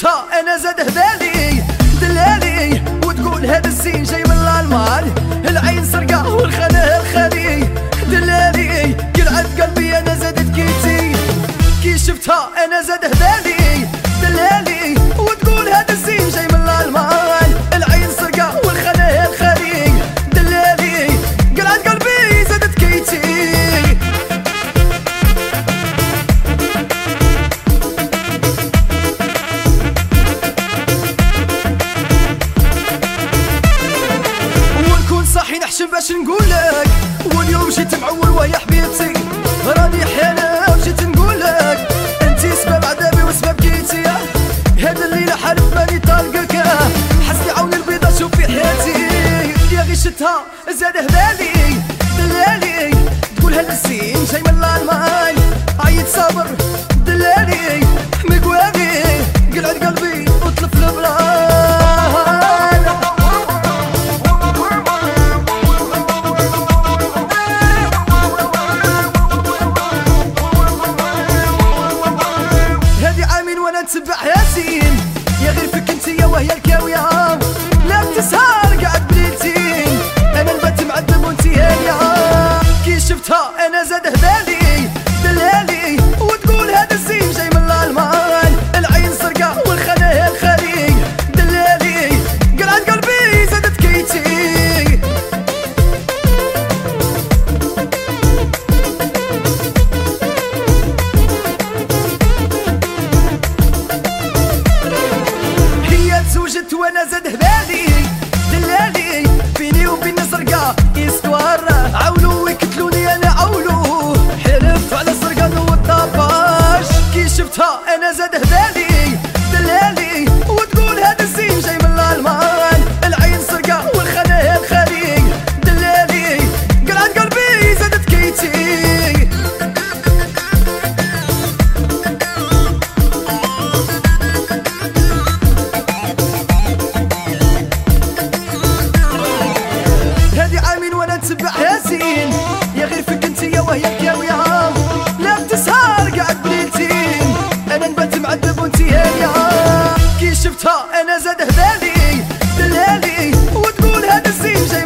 تا أنا زاد هبالي دلالي وتقول هذا الزين جاي من الالمان العين سرقة والخناه الخالي. دلالي كل عند قلبي أنا زادت كيتي كي شفتها أنا زاد هبالي دلالي وتقول هذا الزين جاي من نحشم باش نقولك واليوم جيت معول ويا حبيبتي. راني حيانا وجيت نقولك انتي سبب عذابي وسبب كيتي هاد الليلة حالف ماني طالقك. حسني عون البيضة شوف في حياتي. يا غي شتها زاد هلالي تسبع ياسين. يا غير فيك انت يا وهي الكاوي وجدت وأنا زاد هبالي دلالي بيني وبين سرقا اسكوار عاولو ويكتلوني أنا عاولو حلفت على سرقا نو والطباش كي شفتها أنا زاد هبالي دلالي أنا زاد هبالي دلالي وتقول هذا الزين جاي